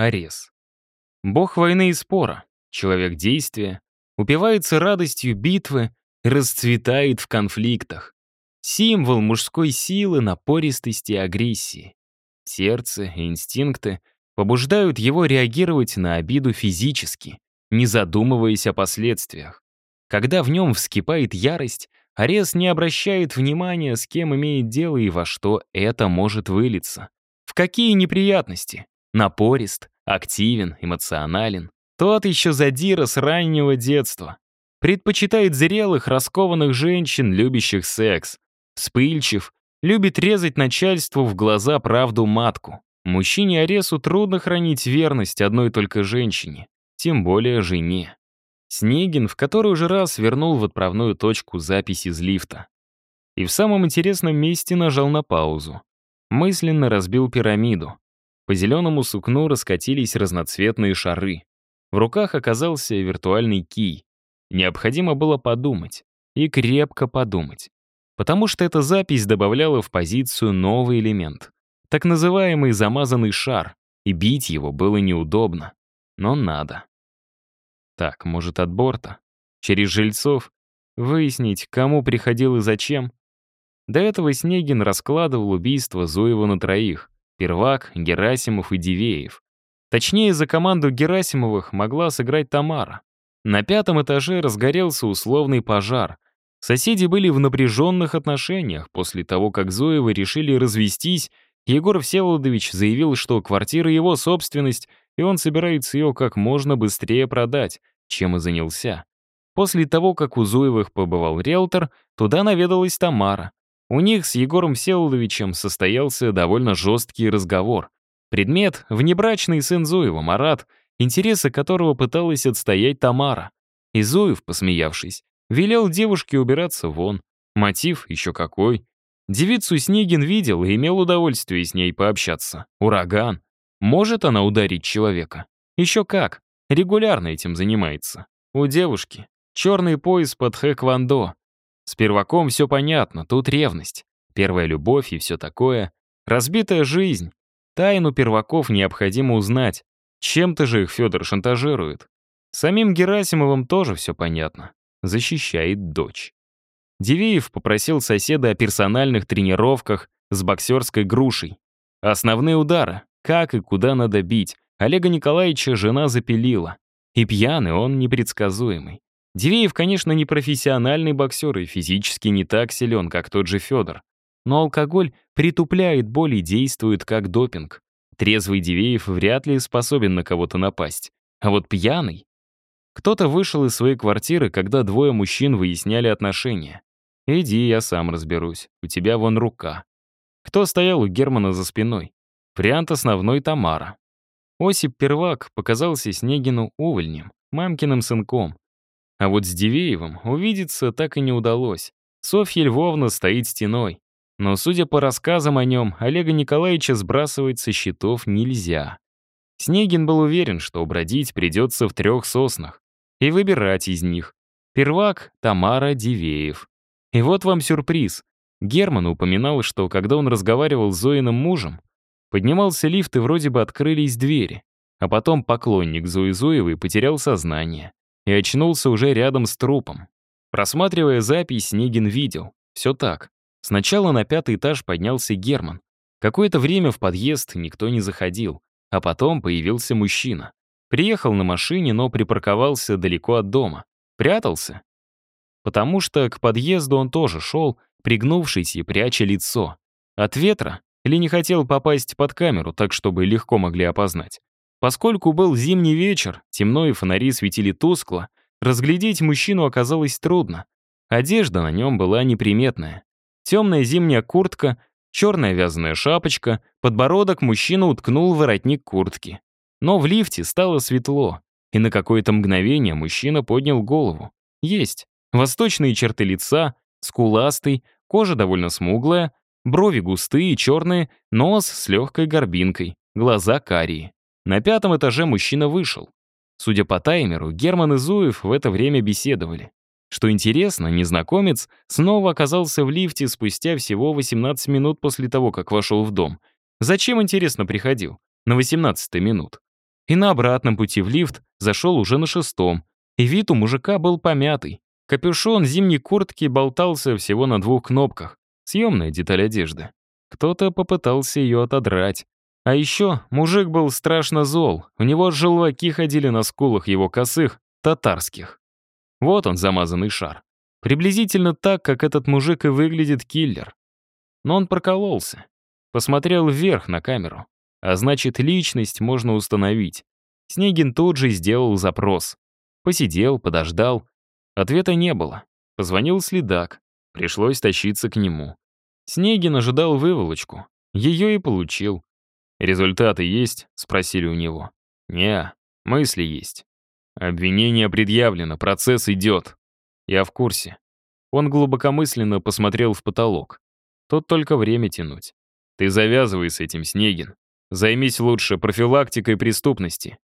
Арес. Бог войны и спора, человек действия, упивается радостью битвы расцветает в конфликтах. Символ мужской силы, напористости и агрессии. Сердце и инстинкты побуждают его реагировать на обиду физически, не задумываясь о последствиях. Когда в нем вскипает ярость, Арес не обращает внимания, с кем имеет дело и во что это может вылиться. В какие неприятности? Напорист, активен, эмоционален. Тот еще задира с раннего детства. Предпочитает зрелых, раскованных женщин, любящих секс. Вспыльчив, любит резать начальству в глаза правду матку. Мужчине Аресу трудно хранить верность одной только женщине, тем более жене. Снегин в который уже раз вернул в отправную точку запись из лифта. И в самом интересном месте нажал на паузу. Мысленно разбил пирамиду. По зеленому сукну раскатились разноцветные шары. В руках оказался виртуальный кий. Необходимо было подумать. И крепко подумать. Потому что эта запись добавляла в позицию новый элемент. Так называемый замазанный шар. И бить его было неудобно. Но надо. Так, может, от борта? Через жильцов? Выяснить, кому приходил и зачем? До этого Снегин раскладывал убийство Зуева на троих. Первак, Герасимов и Дивеев. Точнее, за команду Герасимовых могла сыграть Тамара. На пятом этаже разгорелся условный пожар. Соседи были в напряженных отношениях. После того, как Зуевы решили развестись, Егор Всеволодович заявил, что квартира его собственность, и он собирается ее как можно быстрее продать, чем и занялся. После того, как у Зуевых побывал риэлтор, туда наведалась Тамара. У них с Егором Всеволодовичем состоялся довольно жесткий разговор. Предмет — внебрачный сын Зуева, Марат, интересы которого пыталась отстоять Тамара. И Зуев, посмеявшись, велел девушке убираться вон. Мотив еще какой. Девицу Снегин видел и имел удовольствие с ней пообщаться. Ураган. Может она ударить человека? Еще как. Регулярно этим занимается. У девушки черный пояс под хэквондо. С перваком все понятно, тут ревность. Первая любовь и все такое. Разбитая жизнь. Тайну перваков необходимо узнать. Чем-то же их Федор шантажирует. Самим Герасимовым тоже все понятно. Защищает дочь. Дивеев попросил соседа о персональных тренировках с боксерской грушей. Основные удары, как и куда надо бить, Олега Николаевича жена запилила. И пьяный он непредсказуемый. Дивеев, конечно, не профессиональный боксер и физически не так силен, как тот же Федор. Но алкоголь притупляет боль и действует как допинг. Трезвый Дивеев вряд ли способен на кого-то напасть. А вот пьяный... Кто-то вышел из своей квартиры, когда двое мужчин выясняли отношения. «Иди, я сам разберусь. У тебя вон рука». Кто стоял у Германа за спиной? Вариант основной Тамара. Осип Первак показался Снегину увольнем, мамкиным сынком. А вот с Дивеевым увидеться так и не удалось. Софья Львовна стоит стеной. Но, судя по рассказам о нем, Олега Николаевича сбрасывать со счетов нельзя. Снегин был уверен, что бродить придется в трех соснах. И выбирать из них. Первак — Тамара Дивеев. И вот вам сюрприз. Герман упоминал, что когда он разговаривал с Зоиным мужем, поднимался лифт и вроде бы открылись двери. А потом поклонник Зои Зоевой потерял сознание и очнулся уже рядом с трупом. Просматривая запись, Снегин видел. Все так. Сначала на пятый этаж поднялся Герман. Какое-то время в подъезд никто не заходил, а потом появился мужчина. Приехал на машине, но припарковался далеко от дома. Прятался? потому что к подъезду он тоже шел, пригнувшись и пряча лицо. От ветра или не хотел попасть под камеру, так чтобы легко могли опознать. Поскольку был зимний вечер, темно и фонари светили тускло, разглядеть мужчину оказалось трудно. Одежда на нем была неприметная. Темная зимняя куртка, черная вязаная шапочка, подбородок мужчина уткнул в воротник куртки. Но в лифте стало светло, и на какое-то мгновение мужчина поднял голову. Есть. Восточные черты лица, скуластый, кожа довольно смуглая, брови густые, черные, нос с легкой горбинкой, глаза карие. На пятом этаже мужчина вышел. Судя по таймеру, Герман и Зуев в это время беседовали. Что интересно, незнакомец снова оказался в лифте спустя всего 18 минут после того, как вошел в дом. Зачем, интересно, приходил? На 18 минут. И на обратном пути в лифт зашел уже на шестом. И вид у мужика был помятый. Капюшон зимней куртки болтался всего на двух кнопках. Съемная деталь одежды. Кто-то попытался ее отодрать. А еще мужик был страшно зол. У него желваки ходили на скулах его косых, татарских. Вот он, замазанный шар. Приблизительно так, как этот мужик и выглядит киллер. Но он прокололся. Посмотрел вверх на камеру. А значит, личность можно установить. Снегин тут же сделал запрос. Посидел, подождал. Ответа не было. Позвонил следак. Пришлось тащиться к нему. Снегин ожидал выволочку. Ее и получил. «Результаты есть?» — спросили у него. «Не, мысли есть. Обвинение предъявлено, процесс идет. Я в курсе». Он глубокомысленно посмотрел в потолок. Тут только время тянуть. Ты завязывай с этим, Снегин. Займись лучше профилактикой преступности.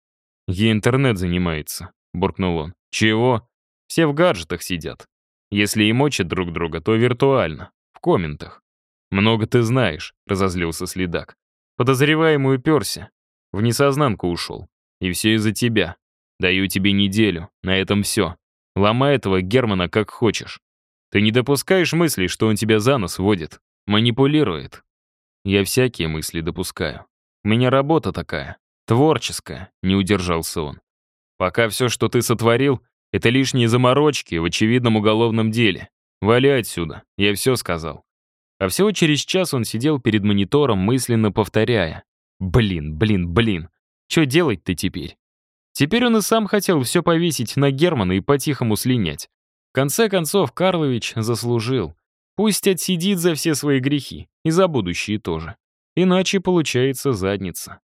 Ей интернет занимается, буркнул он. Чего? Все в гаджетах сидят. Если и мочат друг друга, то виртуально, в комментах. Много ты знаешь, разозлился следак. Подозреваемый уперся. В несознанку ушел. И все из-за тебя. Даю тебе неделю. На этом все. Ломай этого Германа как хочешь. Ты не допускаешь мысли, что он тебя за нос водит. Манипулирует. Я всякие мысли допускаю. У меня работа такая. Творческая, не удержался он. Пока все, что ты сотворил, это лишние заморочки в очевидном уголовном деле. Вали отсюда. Я все сказал. А всего через час он сидел перед монитором, мысленно повторяя. «Блин, блин, блин, что делать-то теперь?» Теперь он и сам хотел все повесить на Германа и по-тихому слинять. В конце концов, Карлович заслужил. Пусть отсидит за все свои грехи, и за будущие тоже. Иначе получается задница.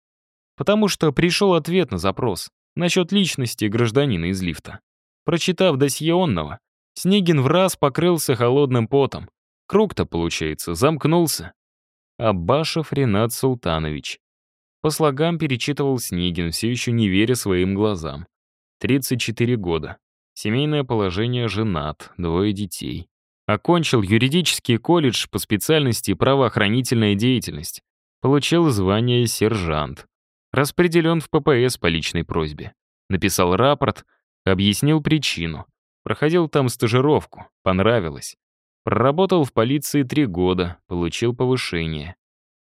Потому что пришел ответ на запрос насчет личности гражданина из лифта. Прочитав досье онного, Снегин в раз покрылся холодным потом. Круг-то, получается, замкнулся. Аббашев Ренат Султанович. По слогам перечитывал Снегин, все еще не веря своим глазам. 34 года. Семейное положение женат, двое детей. Окончил юридический колледж по специальности правоохранительная деятельность. Получил звание сержант. Распределен в ППС по личной просьбе. Написал рапорт, объяснил причину. Проходил там стажировку, понравилось. Проработал в полиции три года, получил повышение.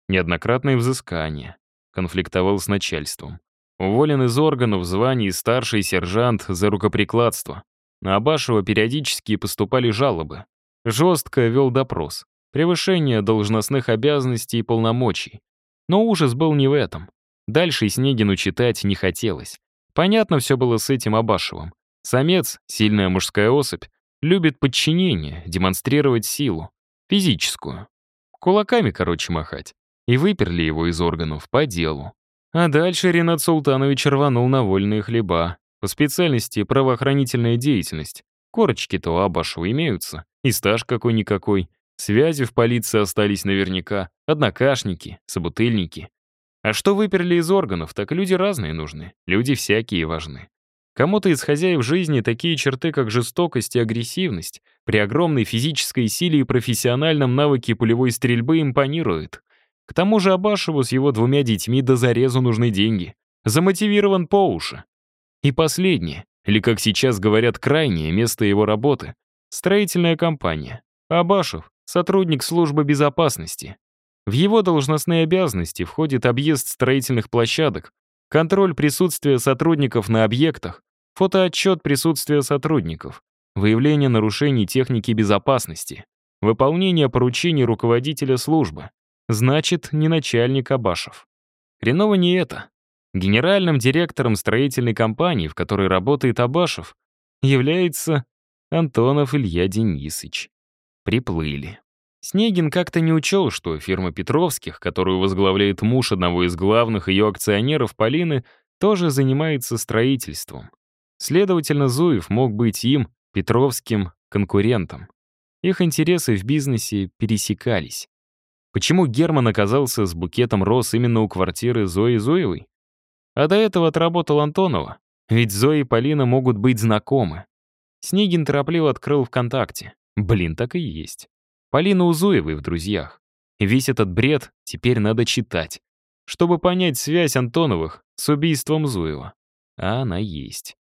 Неоднократные взыскания. Конфликтовал с начальством. Уволен из органов званий старший сержант за рукоприкладство. На Абашева периодически поступали жалобы. Жестко вел допрос. Превышение должностных обязанностей и полномочий. Но ужас был не в этом. Дальше Снегину читать не хотелось. Понятно все было с этим Абашевым. Самец, сильная мужская особь, Любит подчинение, демонстрировать силу. Физическую. Кулаками, короче, махать. И выперли его из органов по делу. А дальше Ренат Султанович рванул на вольные хлеба. По специальности правоохранительная деятельность. Корочки-то у Абашева имеются. И стаж какой-никакой. Связи в полиции остались наверняка. Однокашники, собутыльники. А что выперли из органов, так люди разные нужны. Люди всякие важны. Кому-то из хозяев жизни такие черты, как жестокость и агрессивность, при огромной физической силе и профессиональном навыке полевой стрельбы импонируют. К тому же Абашеву с его двумя детьми до зарезу нужны деньги. Замотивирован по уши. И последнее, или как сейчас говорят, крайнее место его работы — строительная компания. Абашев — сотрудник службы безопасности. В его должностные обязанности входит объезд строительных площадок, контроль присутствия сотрудников на объектах, фотоотчет присутствия сотрудников, выявление нарушений техники безопасности, выполнение поручений руководителя службы. Значит, не начальник Абашев. Хреново не это. Генеральным директором строительной компании, в которой работает Абашев, является Антонов Илья Денисович. Приплыли. Снегин как-то не учел, что фирма Петровских, которую возглавляет муж одного из главных ее акционеров Полины, тоже занимается строительством. Следовательно, Зуев мог быть им, Петровским, конкурентом. Их интересы в бизнесе пересекались. Почему Герман оказался с букетом роз именно у квартиры Зои Зуевой? А до этого отработал Антонова, ведь Зои и Полина могут быть знакомы. Снегин торопливо открыл ВКонтакте. Блин, так и есть. Полина Узуевой в друзьях. Весь этот бред теперь надо читать. Чтобы понять связь Антоновых с убийством Зуева. А она есть.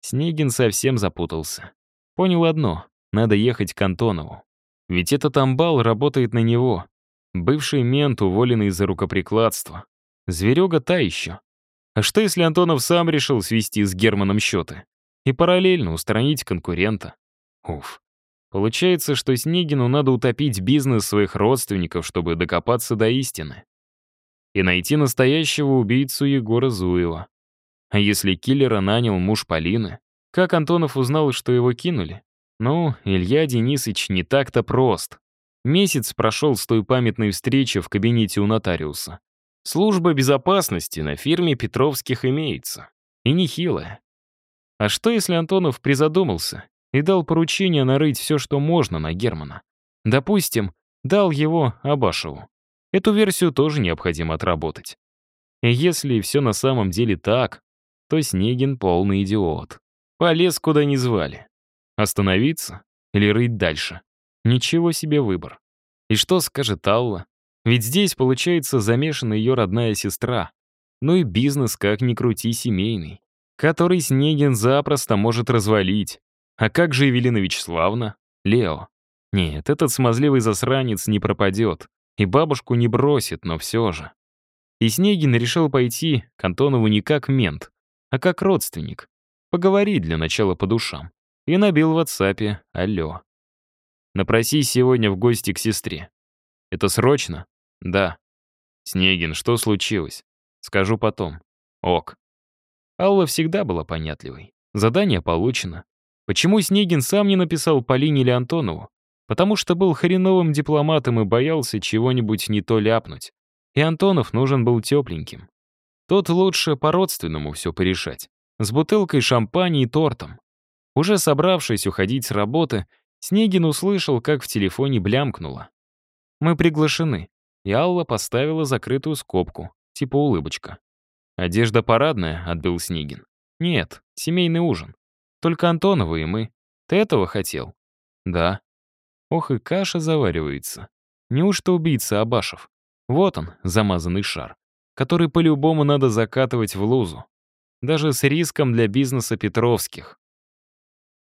Снегин совсем запутался. Понял одно — надо ехать к Антонову. Ведь этот амбал работает на него. Бывший мент, уволенный за рукоприкладство. Зверега та еще. А что, если Антонов сам решил свести с Германом счеты? И параллельно устранить конкурента? Уф. Получается, что Снегину надо утопить бизнес своих родственников, чтобы докопаться до истины. И найти настоящего убийцу Егора Зуева. А если киллера нанял муж Полины, как Антонов узнал, что его кинули? Ну, Илья Денисович не так-то прост. Месяц прошел с той памятной встречи в кабинете у нотариуса. Служба безопасности на фирме Петровских имеется. И нехилая. А что, если Антонов призадумался и дал поручение нарыть все, что можно на Германа? Допустим, дал его Абашеву. Эту версию тоже необходимо отработать. И если все на самом деле так, то Снегин полный идиот. Полез, куда не звали. Остановиться или рыть дальше? Ничего себе выбор. И что скажет Алла? Ведь здесь, получается, замешана ее родная сестра. Ну и бизнес, как ни крути, семейный, который Снегин запросто может развалить. А как же Евелина Вячеславна? Лео. Нет, этот смазливый засранец не пропадет. И бабушку не бросит, но все же. И Снегин решил пойти к Антонову не как мент, а как родственник. Поговорить для начала по душам и набил в WhatsApp «Алло». «Напросись сегодня в гости к сестре». «Это срочно?» «Да». «Снегин, что случилось?» «Скажу потом». «Ок». Алла всегда была понятливой. Задание получено. Почему Снегин сам не написал Полине или Антонову? Потому что был хреновым дипломатом и боялся чего-нибудь не то ляпнуть. И Антонов нужен был тепленьким. Тот лучше по-родственному все порешать. С бутылкой шампани и тортом. Уже собравшись уходить с работы, Снегин услышал, как в телефоне блямкнуло. «Мы приглашены», и Алла поставила закрытую скобку, типа улыбочка. «Одежда парадная», — отбил Снегин. «Нет, семейный ужин. Только Антонова и мы. Ты этого хотел?» «Да». Ох и каша заваривается. Неужто убийца Абашев? Вот он, замазанный шар, который по-любому надо закатывать в лузу. Даже с риском для бизнеса Петровских.